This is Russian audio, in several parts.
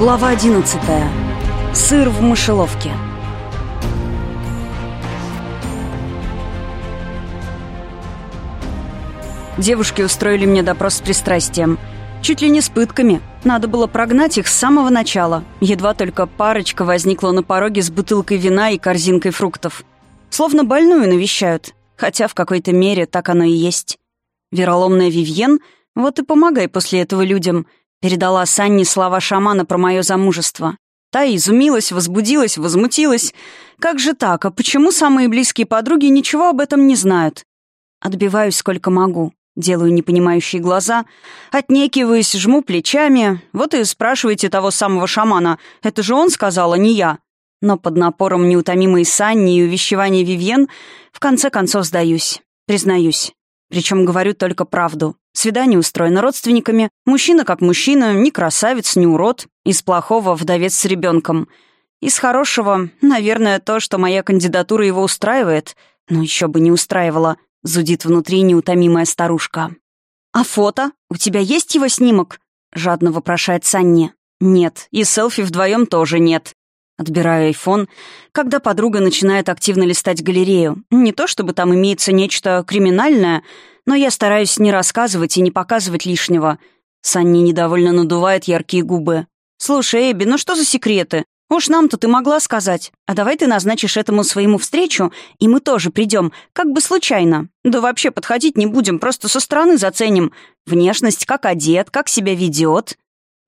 Глава 11. Сыр в мышеловке. Девушки устроили мне допрос с пристрастием. Чуть ли не с пытками. Надо было прогнать их с самого начала. Едва только парочка возникла на пороге с бутылкой вина и корзинкой фруктов. Словно больную навещают. Хотя в какой-то мере так оно и есть. Вероломная Вивьен, вот и помогай после этого людям — Передала Санне слова шамана про мое замужество. Та изумилась, возбудилась, возмутилась. Как же так? А почему самые близкие подруги ничего об этом не знают? Отбиваюсь сколько могу. Делаю непонимающие глаза, отнекиваюсь, жму плечами. Вот и спрашиваете того самого шамана. Это же он сказал, а не я. Но под напором неутомимой Санни и увещевания Вивьен в конце концов сдаюсь. Признаюсь. Причем говорю только правду. Свидание устроено родственниками. Мужчина как мужчина, ни красавец, ни урод. Из плохого вдовец с ребенком. Из хорошего, наверное, то, что моя кандидатура его устраивает. Но еще бы не устраивала, зудит внутри неутомимая старушка. «А фото? У тебя есть его снимок?» — жадно вопрошает Санни. «Нет, и селфи вдвоем тоже нет». Отбираю айфон, когда подруга начинает активно листать галерею. Не то чтобы там имеется нечто криминальное, но я стараюсь не рассказывать и не показывать лишнего. Санни недовольно надувает яркие губы. «Слушай, Эбби, ну что за секреты? Уж нам-то ты могла сказать. А давай ты назначишь этому своему встречу, и мы тоже придем, как бы случайно. Да вообще подходить не будем, просто со стороны заценим. Внешность, как одет, как себя ведет».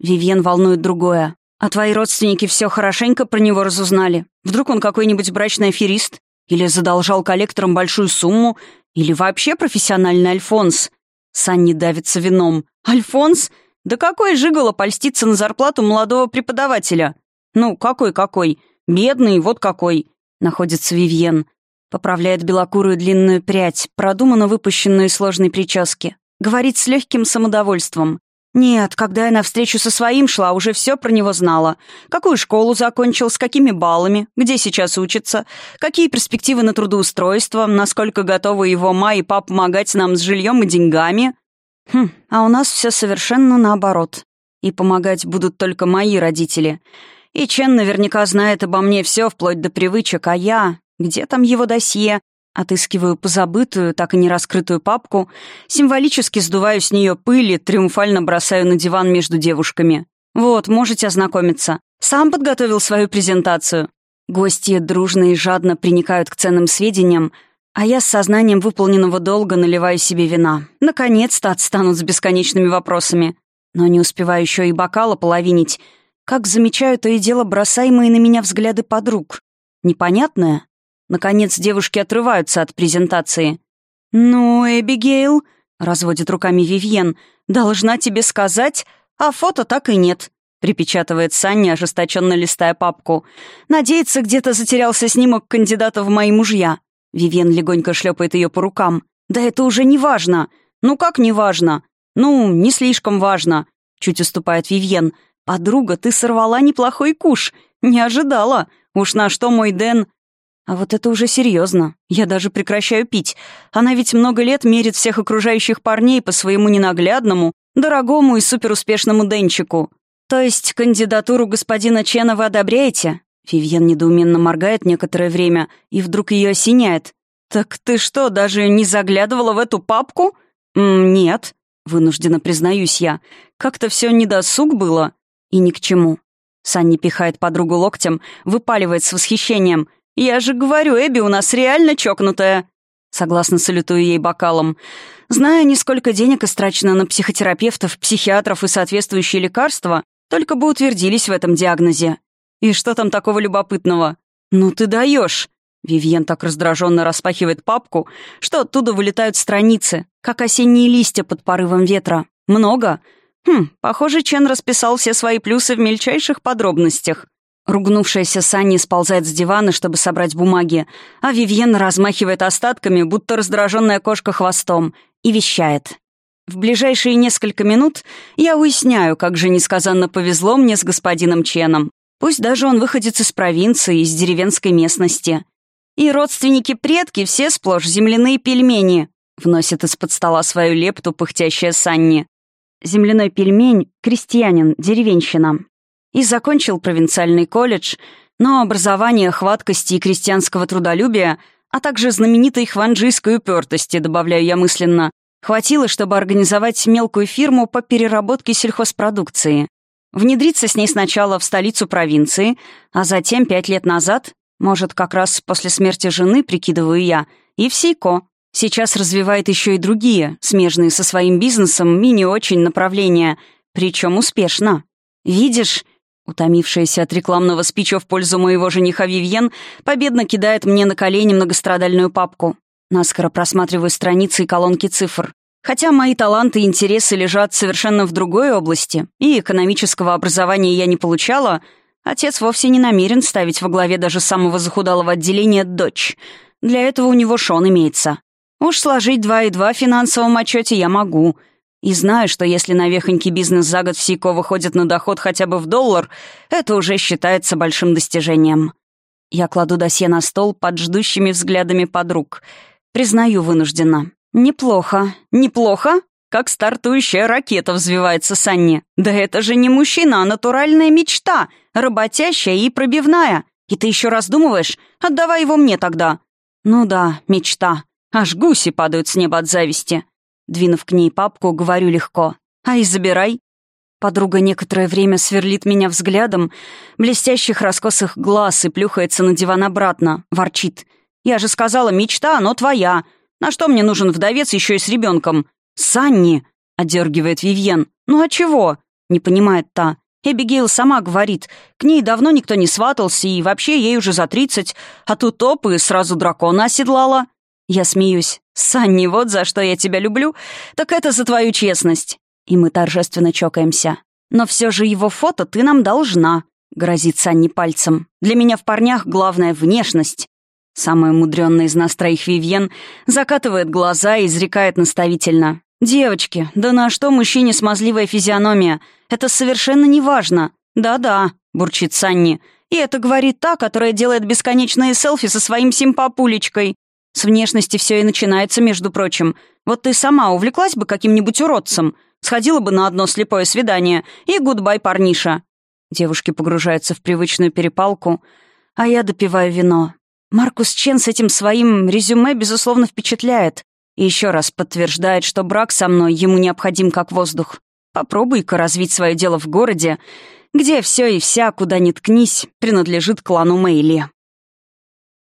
Вивьен волнует другое. А твои родственники все хорошенько про него разузнали. Вдруг он какой-нибудь брачный аферист? Или задолжал коллекторам большую сумму? Или вообще профессиональный Альфонс? Санни давится вином. Альфонс? Да какой жигало польстится на зарплату молодого преподавателя? Ну, какой-какой? Бедный, вот какой. Находится Вивьен. Поправляет белокурую длинную прядь, продуманно выпущенную из сложной прически. Говорит с легким самодовольством. Нет, когда я навстречу со своим шла, уже все про него знала. Какую школу закончил, с какими баллами, где сейчас учится, какие перспективы на трудоустройство, насколько готовы его ма и папа помогать нам с жильем и деньгами. Хм, а у нас все совершенно наоборот. И помогать будут только мои родители. И Чен наверняка знает обо мне все, вплоть до привычек, а я... Где там его досье? Отыскиваю позабытую, так и не раскрытую папку, символически сдуваю с нее пыль и триумфально бросаю на диван между девушками. «Вот, можете ознакомиться. Сам подготовил свою презентацию». Гости дружно и жадно приникают к ценным сведениям, а я с сознанием выполненного долга наливаю себе вина. Наконец-то отстанут с бесконечными вопросами. Но не успеваю еще и бокала половинить, как замечаю то и дело бросаемые на меня взгляды подруг. Непонятное, Наконец девушки отрываются от презентации. «Ну, Эбигейл», — разводит руками Вивьен, — «должна тебе сказать, а фото так и нет», — припечатывает Саня, ожесточенно листая папку. «Надеется, где-то затерялся снимок кандидата в мои мужья». Вивьен легонько шлепает ее по рукам. «Да это уже не важно». «Ну как не важно?» «Ну, не слишком важно», — чуть уступает Вивьен. «Подруга, ты сорвала неплохой куш. Не ожидала. Уж на что мой Дэн...» А вот это уже серьезно. Я даже прекращаю пить. Она ведь много лет мерит всех окружающих парней по своему ненаглядному, дорогому и суперуспешному Денчику. То есть кандидатуру господина Чена вы одобряете? Вивьен недоуменно моргает некоторое время и вдруг ее осеняет. «Так ты что, даже не заглядывала в эту папку?» М «Нет», — вынужденно признаюсь я. «Как-то все недосуг было». «И ни к чему». Санни пихает подругу локтем, выпаливает с восхищением. «Я же говорю, Эбби у нас реально чокнутая!» Согласно салютую ей бокалом. Зная, не сколько денег истрачено на психотерапевтов, психиатров и соответствующие лекарства, только бы утвердились в этом диагнозе. И что там такого любопытного? «Ну ты даешь!» Вивьен так раздраженно распахивает папку, что оттуда вылетают страницы, как осенние листья под порывом ветра. Много? Хм, похоже, Чен расписал все свои плюсы в мельчайших подробностях. Ругнувшаяся Санни сползает с дивана, чтобы собрать бумаги, а Вивьен размахивает остатками, будто раздраженная кошка хвостом, и вещает. В ближайшие несколько минут я уясняю, как же несказанно повезло мне с господином Ченом. Пусть даже он выходит из провинции, из деревенской местности. И родственники-предки все сплошь земляные пельмени, вносит из-под стола свою лепту пыхтящая Санни. Земляной пельмень — крестьянин, деревенщина. И закончил провинциальный колледж, но образование хваткости и крестьянского трудолюбия, а также знаменитой хванджийской упертости, добавляю я мысленно, хватило, чтобы организовать мелкую фирму по переработке сельхозпродукции. Внедриться с ней сначала в столицу провинции, а затем пять лет назад, может, как раз после смерти жены, прикидываю я, и в Сейко. Сейчас развивает еще и другие, смежные со своим бизнесом, мини-очень направления, причем успешно. Видишь, утомившаяся от рекламного спича в пользу моего жениха Вивьен, победно кидает мне на колени многострадальную папку. Наскоро просматриваю страницы и колонки цифр. Хотя мои таланты и интересы лежат совершенно в другой области, и экономического образования я не получала, отец вовсе не намерен ставить во главе даже самого захудалого отделения дочь. Для этого у него Шон имеется. Уж сложить два и два в финансовом отчете я могу. И знаю, что если навехонький бизнес за год в Сико выходит на доход хотя бы в доллар, это уже считается большим достижением. Я кладу досье на стол под ждущими взглядами подруг. Признаю вынужденно. «Неплохо. Неплохо?» Как стартующая ракета взвивается Санни. «Да это же не мужчина, а натуральная мечта, работящая и пробивная. И ты еще раздумываешь? Отдавай его мне тогда». «Ну да, мечта. Аж гуси падают с неба от зависти». Двинув к ней папку, говорю легко. «Ай, забирай». Подруга некоторое время сверлит меня взглядом, блестящих раскосых глаз и плюхается на диван обратно, ворчит. «Я же сказала, мечта, но твоя. На что мне нужен вдовец еще и с ребенком? Санни!» — одергивает Вивьен. «Ну а чего?» — не понимает та. Эбигейл сама говорит, к ней давно никто не сватался, и вообще ей уже за тридцать, а тут топ и сразу дракона оседлала. Я смеюсь. «Санни, вот за что я тебя люблю, так это за твою честность». И мы торжественно чокаемся. «Но все же его фото ты нам должна», — грозит Санни пальцем. «Для меня в парнях главная внешность». Самая мудренная из нас троих Вивьен закатывает глаза и изрекает наставительно. «Девочки, да на что мужчине смазливая физиономия? Это совершенно неважно». «Да-да», — бурчит Санни. «И это говорит та, которая делает бесконечные селфи со своим симпапулечкой. С внешности все и начинается, между прочим. Вот ты сама увлеклась бы каким-нибудь уродцем, сходила бы на одно слепое свидание, и гудбай, парниша». Девушки погружаются в привычную перепалку, а я допиваю вино. Маркус Чен с этим своим резюме, безусловно, впечатляет. И еще раз подтверждает, что брак со мной ему необходим как воздух. Попробуй-ка развить свое дело в городе, где все и вся, куда ни ткнись, принадлежит клану Мэйли.